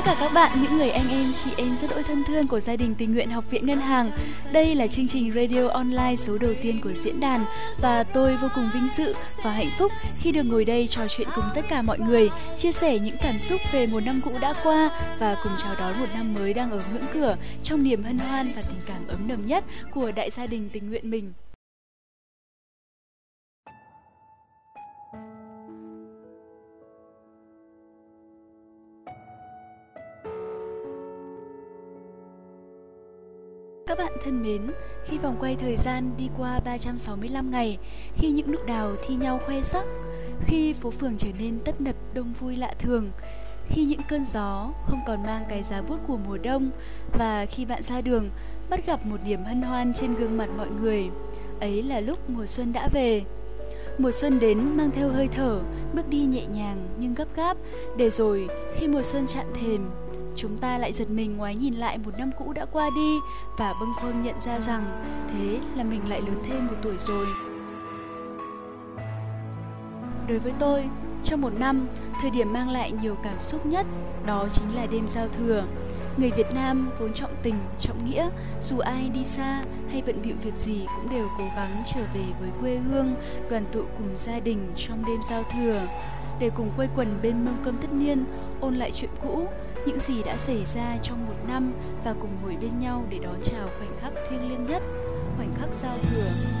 tất cả các bạn, những người anh em, chị em rất đỗi thân thương của gia đình tình nguyện Học viện Ngân hàng. Đây là chương trình radio online số đầu tiên của diễn đàn và tôi vô cùng vinh dự và hạnh phúc khi được ngồi đây trò chuyện cùng tất cả mọi người, chia sẻ những cảm xúc về một năm cũ đã qua và cùng chào đón một năm mới đang ở ngưỡng cửa trong niềm hân hoan và tình cảm ấm nồng nhất của đại gia đình tình nguyện mình. Các bạn thân mến, khi vòng quay thời gian đi qua 365 ngày, khi những nụ đào thi nhau khoe sắc, khi phố phường trở nên tấp nập đông vui lạ thường, khi những cơn gió không còn mang cái giá bút của mùa đông và khi bạn ra đường bắt gặp một niềm hân hoan trên gương mặt mọi người, ấy là lúc mùa xuân đã về. Mùa xuân đến mang theo hơi thở, bước đi nhẹ nhàng nhưng gấp gáp, để rồi khi mùa xuân chạm thềm, chúng ta lại giật mình ngoái nhìn lại một năm cũ đã qua đi và bâng khuâng nhận ra rằng thế là mình lại lớn thêm một tuổi rồi. Đối với tôi, trong một năm, thời điểm mang lại nhiều cảm xúc nhất đó chính là đêm giao thừa. Người Việt Nam vốn trọng tình, trọng nghĩa, dù ai đi xa hay bận bịu việc gì cũng đều cố gắng trở về với quê hương, đoàn tụ cùng gia đình trong đêm giao thừa để cùng quây quần bên mâm cơm tất niên, ôn lại chuyện cũ, những gì đã xảy ra trong một năm và cùng ngồi bên nhau để đón chào khoảnh khắc thiêng liêng nhất, khoảnh khắc giao thừa.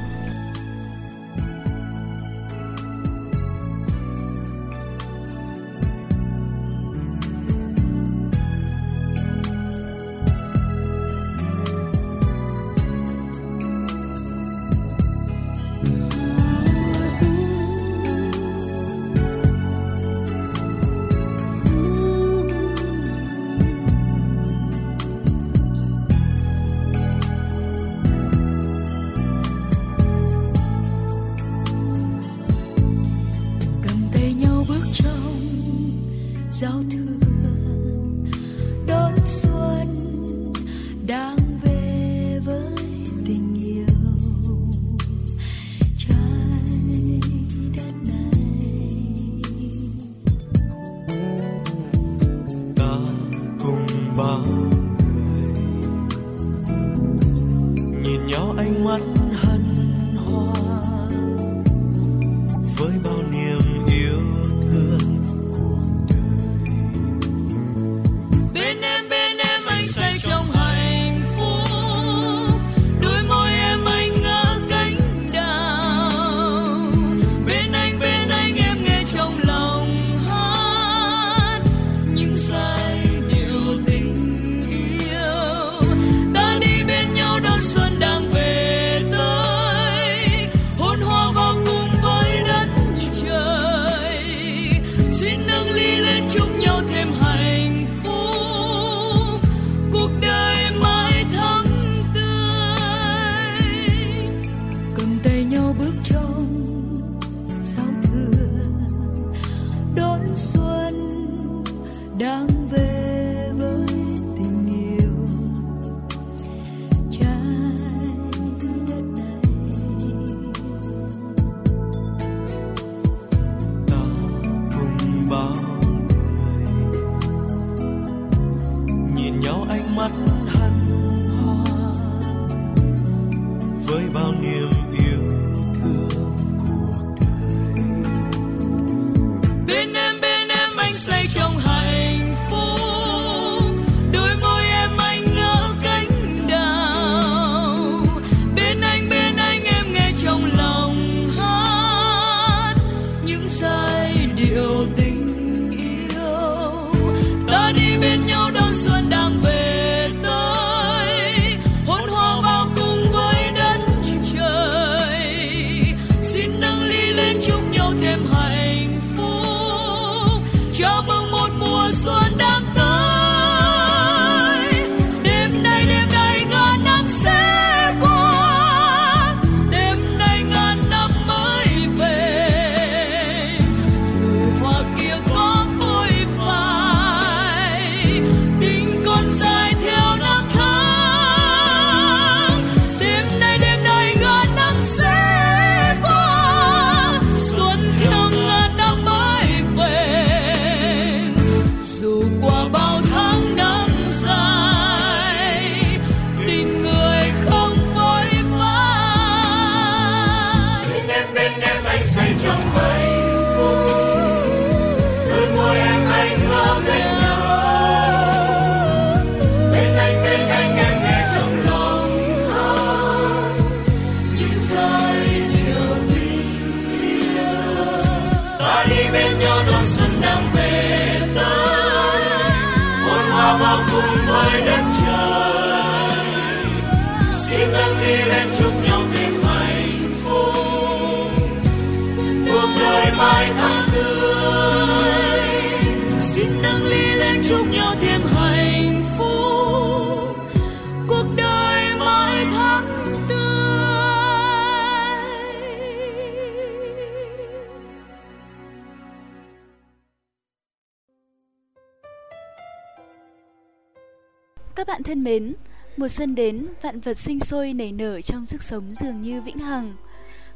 Bạn thân mến, mùa xuân đến, vạn vật sinh sôi nảy nở trong sức sống dường như vĩnh hằng.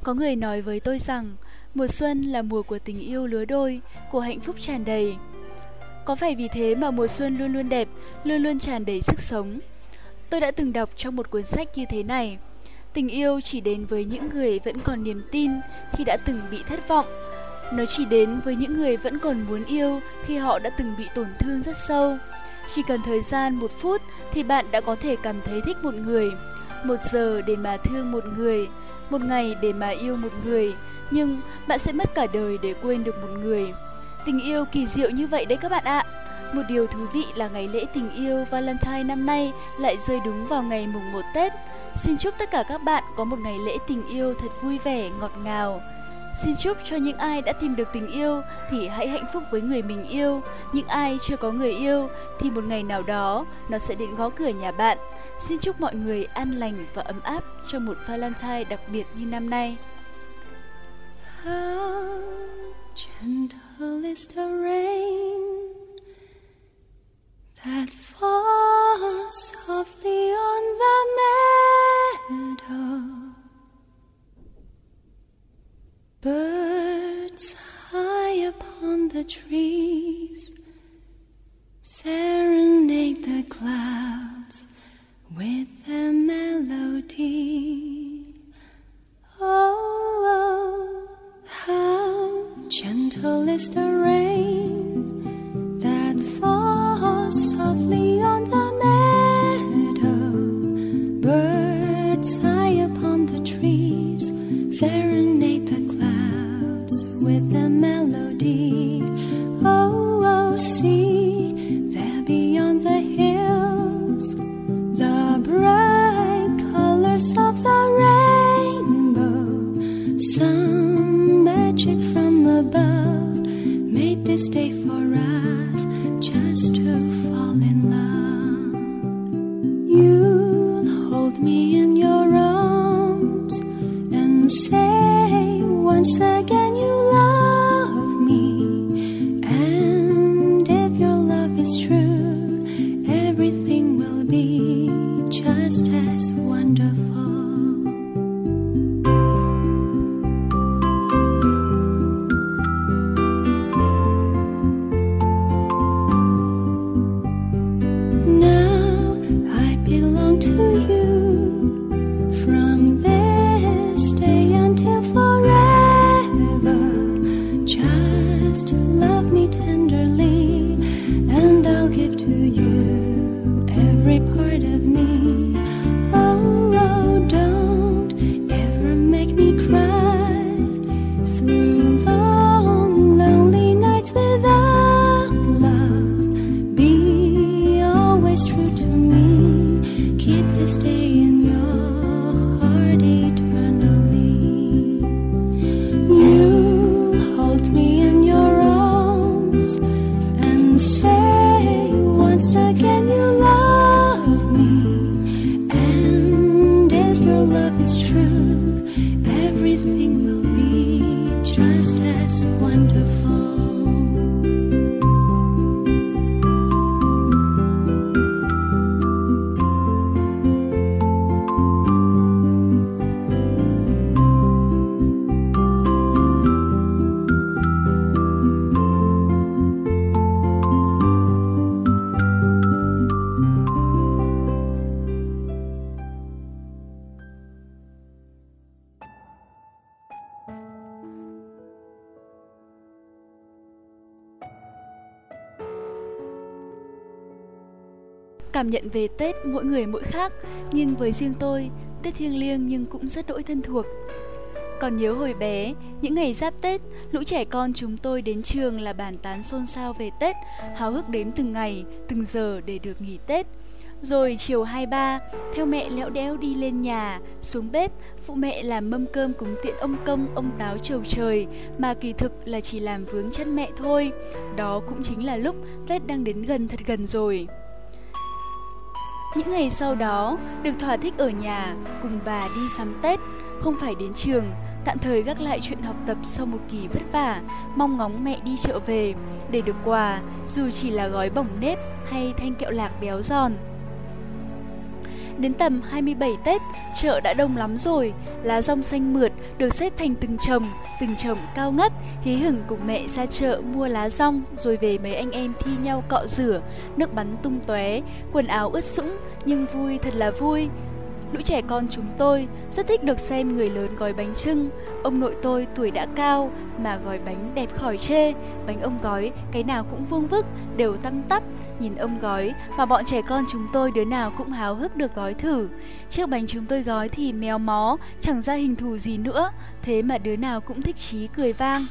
Có người nói với tôi rằng, mùa xuân là mùa của tình yêu lứa đôi, của hạnh phúc tràn đầy. Có phải vì thế mà mùa xuân luôn luôn đẹp, luôn luôn tràn đầy sức sống? Tôi đã từng đọc trong một cuốn sách như thế này. Tình yêu chỉ đến với những người vẫn còn niềm tin khi đã từng bị thất vọng. Nó chỉ đến với những người vẫn còn muốn yêu khi họ đã từng bị tổn thương rất sâu. Chỉ cần thời gian một phút thì bạn đã có thể cảm thấy thích một người. Một giờ để mà thương một người, một ngày để mà yêu một người, nhưng bạn sẽ mất cả đời để quên được một người. Tình yêu kỳ diệu như vậy đấy các bạn ạ. Một điều thú vị là ngày lễ tình yêu Valentine năm nay lại rơi đúng vào ngày mùng 1 Tết. Xin chúc tất cả các bạn có một ngày lễ tình yêu thật vui vẻ, ngọt ngào. Xin chúc cho những ai đã tìm được tình yêu thì hãy hạnh phúc với người mình yêu. Những ai chưa có người yêu thì một ngày nào đó nó sẽ đến gõ cửa nhà bạn. Xin chúc mọi người an lành và ấm áp trong một Valentine đặc biệt như năm nay. How gentle is the rain that falls softly on the meadow. Birds high upon the trees serenade the clouds with Cảm nhận về Tết mỗi người mỗi khác, nhưng với riêng tôi, Tết thiêng liêng nhưng cũng rất đỗi thân thuộc. Còn nhớ hồi bé, những ngày giáp Tết, lũ trẻ con chúng tôi đến trường là bàn tán xôn xao về Tết, háo hức đếm từng ngày, từng giờ để được nghỉ Tết. Rồi chiều 23, theo mẹ lẽo đẽo đi lên nhà, xuống bếp, phụ mẹ làm mâm cơm cúng tiện ông công, ông táo trầu trời, mà kỳ thực là chỉ làm vướng chân mẹ thôi. Đó cũng chính là lúc Tết đang đến gần thật gần rồi. Những ngày sau đó, được thỏa thích ở nhà, cùng bà đi sắm Tết, không phải đến trường, tạm thời gác lại chuyện học tập sau một kỳ vất vả, mong ngóng mẹ đi chợ về để được quà, dù chỉ là gói bỏng nếp hay thanh kẹo lạc béo giòn. Đến tầm 27 Tết, chợ đã đông lắm rồi, lá rong xanh mượt được xếp thành từng chồng, từng chồng cao ngất, hí hửng cùng mẹ ra chợ mua lá rong rồi về mấy anh em thi nhau cọ rửa, nước bắn tung tóe, quần áo ướt sũng nhưng vui thật là vui. Lũ trẻ con chúng tôi rất thích được xem người lớn gói bánh trưng. Ông nội tôi tuổi đã cao mà gói bánh đẹp khỏi chê. Bánh ông gói cái nào cũng vuông vức, đều tăm tắp. Nhìn ông gói mà bọn trẻ con chúng tôi đứa nào cũng háo hức được gói thử. Chiếc bánh chúng tôi gói thì méo mó, chẳng ra hình thù gì nữa. Thế mà đứa nào cũng thích chí cười vang.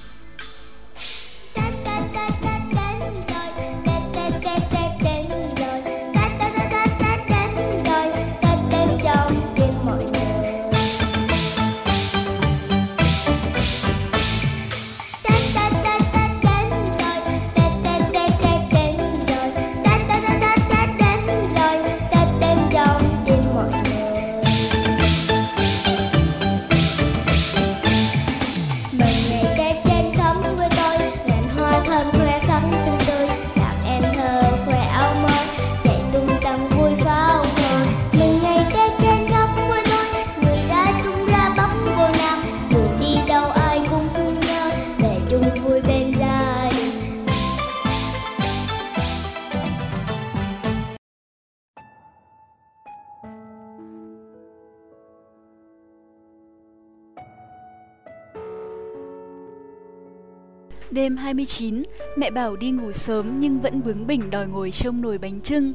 Đêm 29, mẹ bảo đi ngủ sớm nhưng vẫn bướng bỉnh đòi ngồi trông nồi bánh trưng.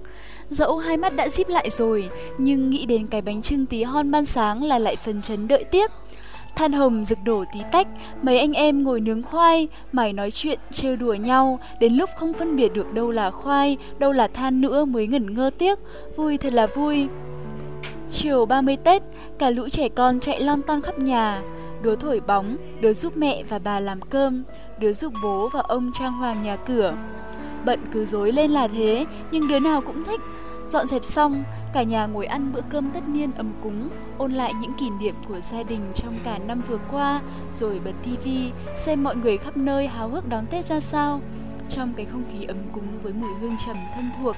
Dẫu hai mắt đã díp lại rồi, nhưng nghĩ đến cái bánh trưng tí hon ban sáng là lại phần chấn đợi tiếp. Than hồng rực đổ tí tách, mấy anh em ngồi nướng khoai, mải nói chuyện, trêu đùa nhau, đến lúc không phân biệt được đâu là khoai, đâu là than nữa mới ngẩn ngơ tiếc, vui thật là vui. Chiều 30 Tết, cả lũ trẻ con chạy lon ton khắp nhà, đứa thổi bóng, đứa giúp mẹ và bà làm cơm, đứa giúp bố và ông trang hoàng nhà cửa. Bận cứ dối lên là thế, nhưng đứa nào cũng thích. Dọn dẹp xong, cả nhà ngồi ăn bữa cơm tất niên ấm cúng, ôn lại những kỷ niệm của gia đình trong cả năm vừa qua, rồi bật tivi xem mọi người khắp nơi háo hức đón Tết ra sao, trong cái không khí ấm cúng với mùi hương trầm thân thuộc.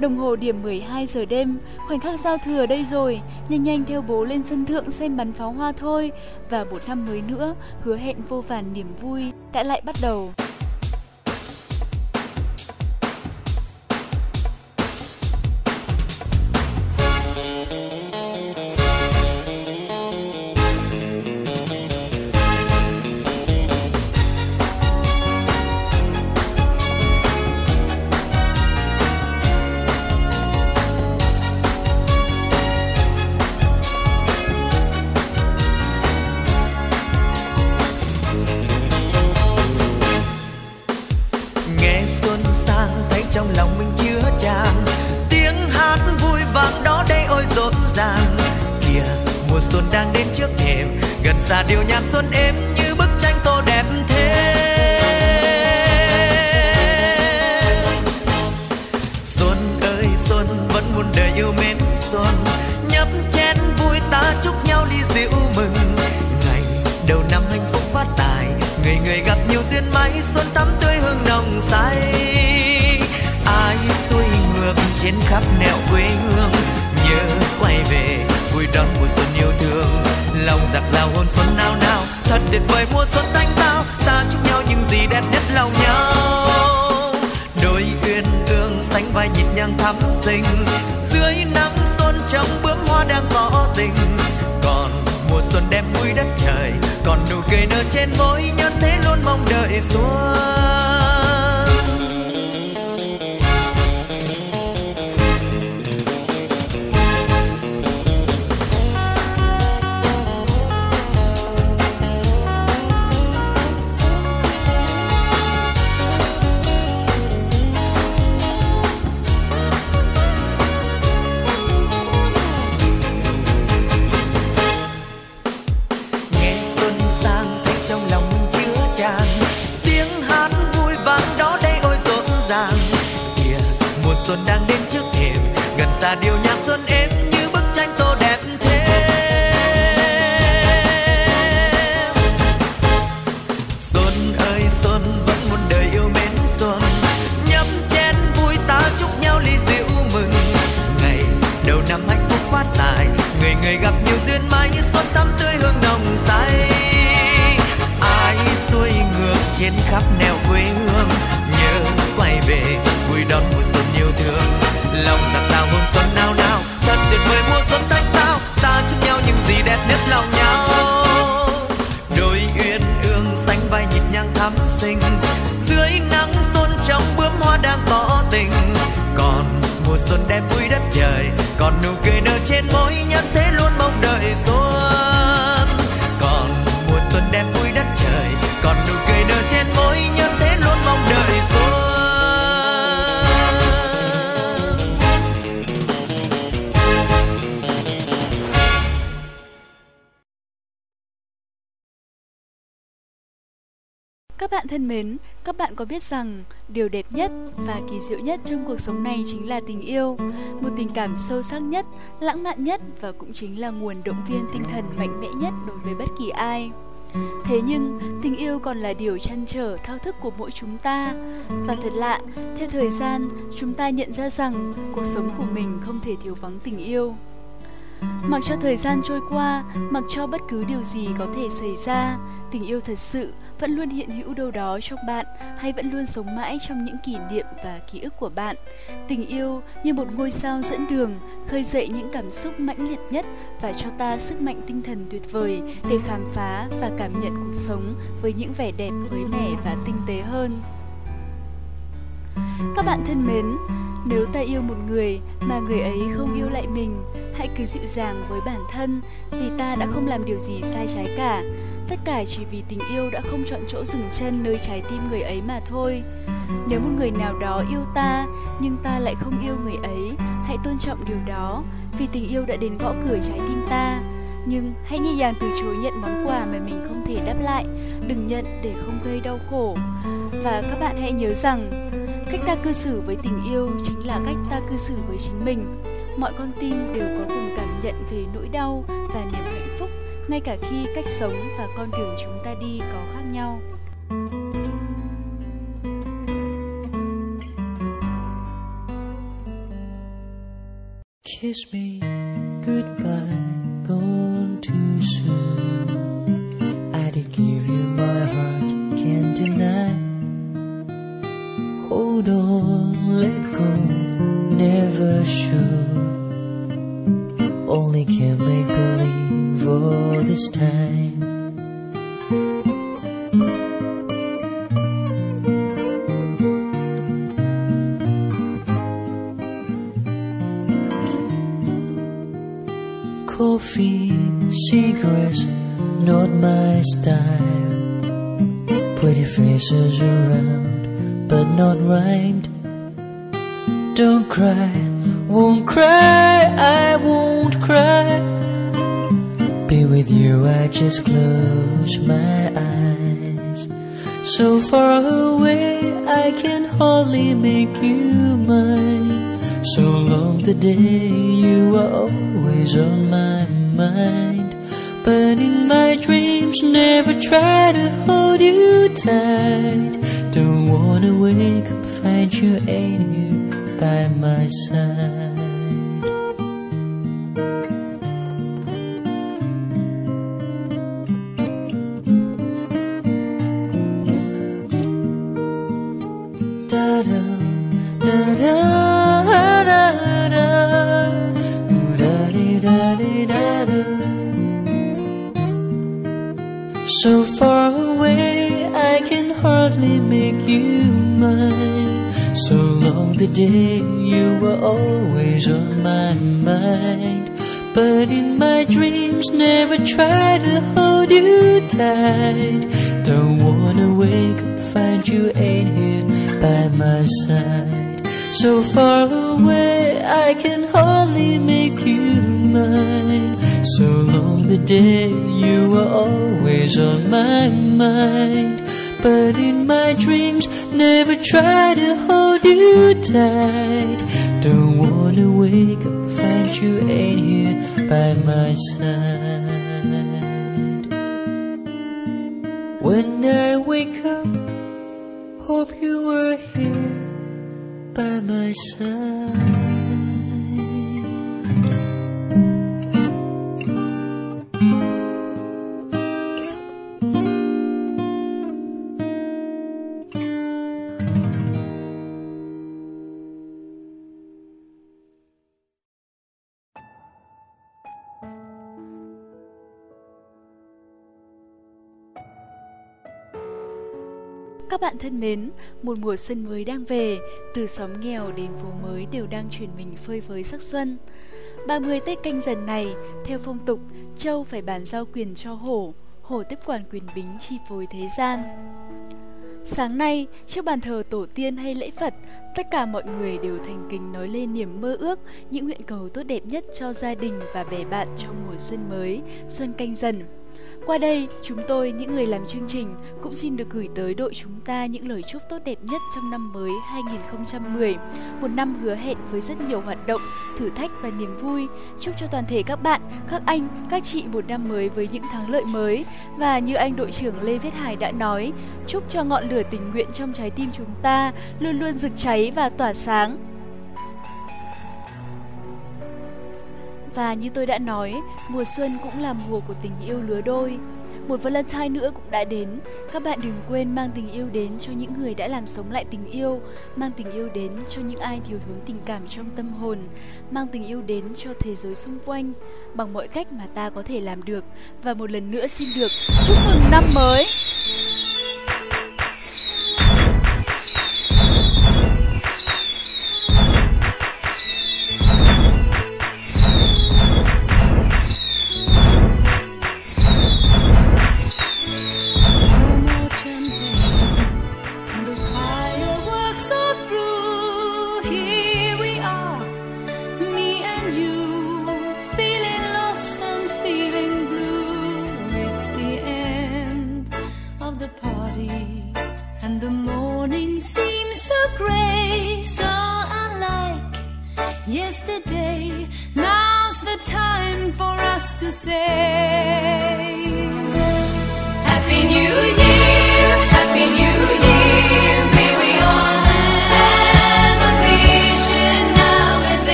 Đồng hồ điểm 12 giờ đêm, khoảnh khắc giao thừa đây rồi, nhanh nhanh theo bố lên sân thượng xem bắn pháo hoa thôi. Và một năm mới nữa, hứa hẹn vô vàn niềm vui đã lại bắt đầu. Duyên mãi xuân tắm tươi hương nồng say. Ai xuôi ngược trên khắp nẻo quê hương, nhớ quay về vui đón mùa xuân yêu thương. Lòng giặc rào hôn xuân nao nao, thật tuyệt vời mùa xuân thanh tao. Ta chúc nhau những gì đẹp nhất lòng nhau. Đôi uyên ương sánh vai nhịp nhàng thắm xinh, dưới nắng xuân trong bướm hoa đang tỏ tình. Còn mùa xuân đem vui đất trời còn nụ cười nở trên môi nhân thế luôn mong đợi xuân xuân đang đến trước thềm, gần xa điệu nhạc xuân êm như bức tranh tô đẹp thêm xuân ơi, xuân, vẫn muôn đời yêu mến xuân. Nhấp chén vui ta chúc nhau ly rượu mừng. Ngày đầu năm hạnh phúc phát tài, người người gặp nhiều duyên may xuân thắm tươi hương nồng say. Ai xuôi ngược trên khắp nẻo quê hương, nhớ quay về vui đón mùa lòng giặc sao hương xuân nao nao. Thật tuyệt vời mùa xuân thanh tao. Ta chúc nhau những gì đẹp nhất lòng nhau. Đôi uyên ương xanh vai nhịp nhàng thắm xinh. Dưới nắng xuân trong bướm hoa đang tỏ tình. Còn mùa xuân đẹp vui đất trời. Còn nụ cười bạn thân mến, các bạn có biết rằng điều đẹp nhất và kỳ diệu nhất trong cuộc sống này chính là tình yêu, một tình cảm sâu sắc nhất, lãng mạn nhất và cũng chính là nguồn động viên tinh thần mạnh mẽ nhất đối với bất kỳ ai. Thế nhưng, tình yêu còn là điều chăn trở thao thức của mỗi chúng ta. Và thật lạ, theo thời gian, chúng ta nhận ra rằng cuộc sống của mình không thể thiếu vắng tình yêu. Mặc cho thời gian trôi qua, mặc cho bất cứ điều gì có thể xảy ra, tình yêu thật sự vẫn luôn hiện hữu đâu đó trong bạn hay vẫn luôn sống mãi trong những kỷ niệm và ký ức của bạn. Tình yêu như một ngôi sao dẫn đường, khơi dậy những cảm xúc mãnh liệt nhất và cho ta sức mạnh tinh thần tuyệt vời để khám phá và cảm nhận cuộc sống với những vẻ đẹp mới mẻ và tinh tế hơn. Các bạn thân mến, nếu ta yêu một người mà người ấy không yêu lại mình, hãy cứ dịu dàng với bản thân vì ta đã không làm điều gì sai trái cả. Tất cả chỉ vì tình yêu đã không chọn chỗ dừng chân nơi trái tim người ấy mà thôi. Nếu một người nào đó yêu ta nhưng ta lại không yêu người ấy, hãy tôn trọng điều đó vì tình yêu đã đến gõ cửa trái tim ta. Nhưng hãy nhẹ nhàng từ chối nhận món quà mà mình không thể đáp lại, đừng nhận để không gây đau khổ. Và các bạn hãy nhớ rằng, cách ta cư xử với tình yêu chính là cách ta cư xử với chính mình. Mọi con tim đều có cùng cảm nhận về nỗi đau và niềm hạnh ngay cả khi cách sống và con đường chúng ta đi có khác nhau. Kiss me goodbye, Cigarettes, not my style. Pretty faces around, but not rhymed. Don't cry, won't cry, I won't cry. Be with you, I just close my eyes. So far away, I can hardly make you mine. So long the day you are always on my mind. But in my dreams, never try to hold you tight. Don't wanna wake up, find you ain't here by my side. Da da da da So far away I can hardly make you mine. So long the day you were always on my mind. But in my dreams never try to hold you tight. Don't wanna wake up find you ain't here by my side. So far away I can hardly make you mine So long the day you were always on my mind But in my dreams Never try to hold you tight. Don't wanna wake up, find you ain't here by my side. When I wake up, hope you were here by my side. Các bạn thân mến, một mùa xuân mới đang về, từ xóm nghèo đến phố mới đều đang chuyển mình phơi phới sắc xuân. 30 Tết canh dần này, theo phong tục, Châu phải bàn giao quyền cho Hổ, Hổ tiếp quản quyền bính chi phối thế gian. Sáng nay, trước bàn thờ tổ tiên hay lễ Phật, tất cả mọi người đều thành kính nói lên niềm mơ ước, những nguyện cầu tốt đẹp nhất cho gia đình và bè bạn trong mùa xuân mới, xuân canh dần. Qua đây, chúng tôi, những người làm chương trình, cũng xin được gửi tới đội chúng ta những lời chúc tốt đẹp nhất trong năm mới 2010. Một năm hứa hẹn với rất nhiều hoạt động, thử thách và niềm vui. Chúc cho toàn thể các bạn, các anh, các chị một năm mới với những thắng lợi mới. Và như anh đội trưởng Lê Viết Hải đã nói, chúc cho ngọn lửa tình nguyện trong trái tim chúng ta luôn luôn rực cháy và tỏa sáng, Và như tôi đã nói, mùa xuân cũng là mùa của tình yêu lứa đôi. Một Valentine nữa cũng đã đến. Các bạn đừng quên mang tình yêu đến cho những người đã làm sống lại tình yêu, mang tình yêu đến cho những ai thiếu thốn tình cảm trong tâm hồn, mang tình yêu đến cho thế giới xung quanh bằng mọi cách mà ta có thể làm được. Và một lần nữa xin được chúc mừng năm mới.